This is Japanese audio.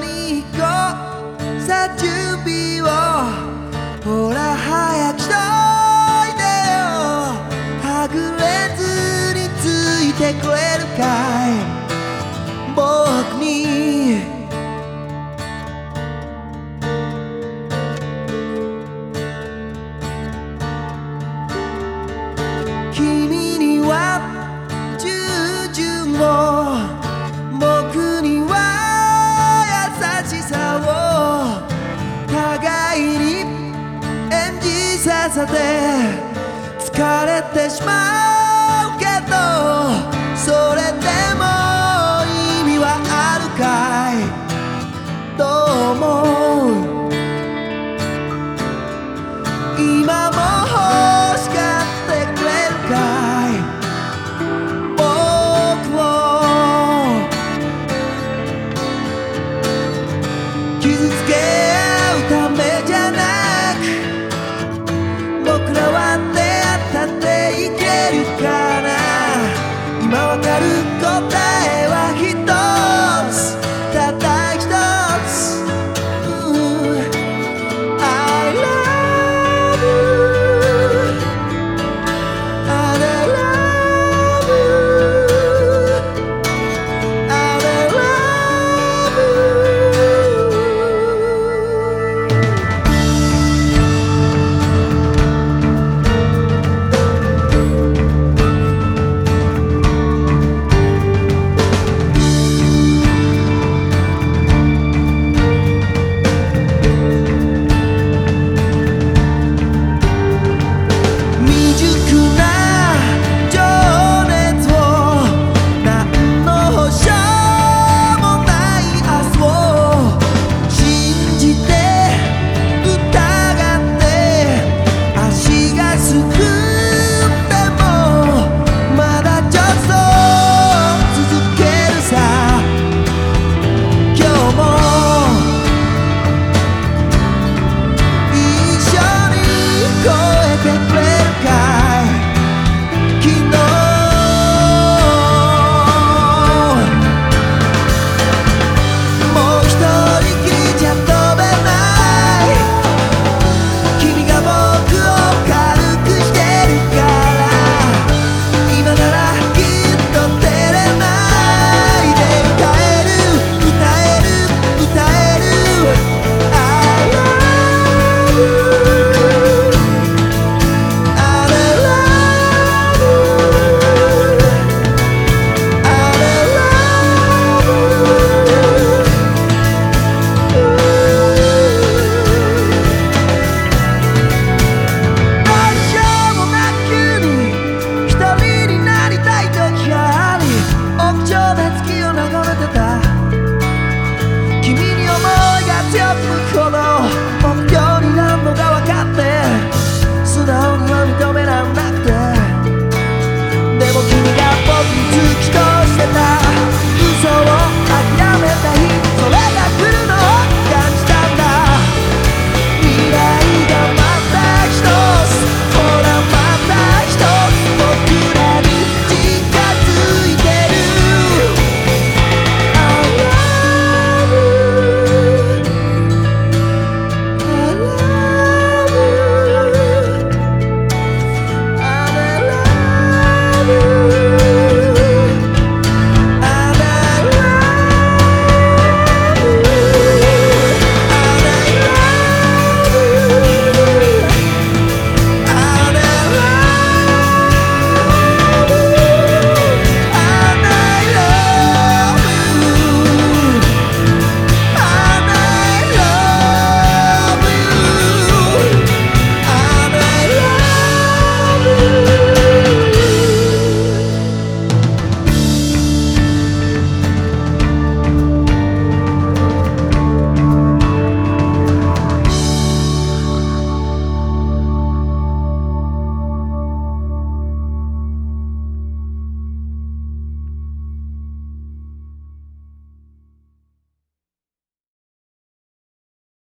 に行こう。さあ準備を。ほら早くしといてよ。はぐれずについてくれるかい？smoke at the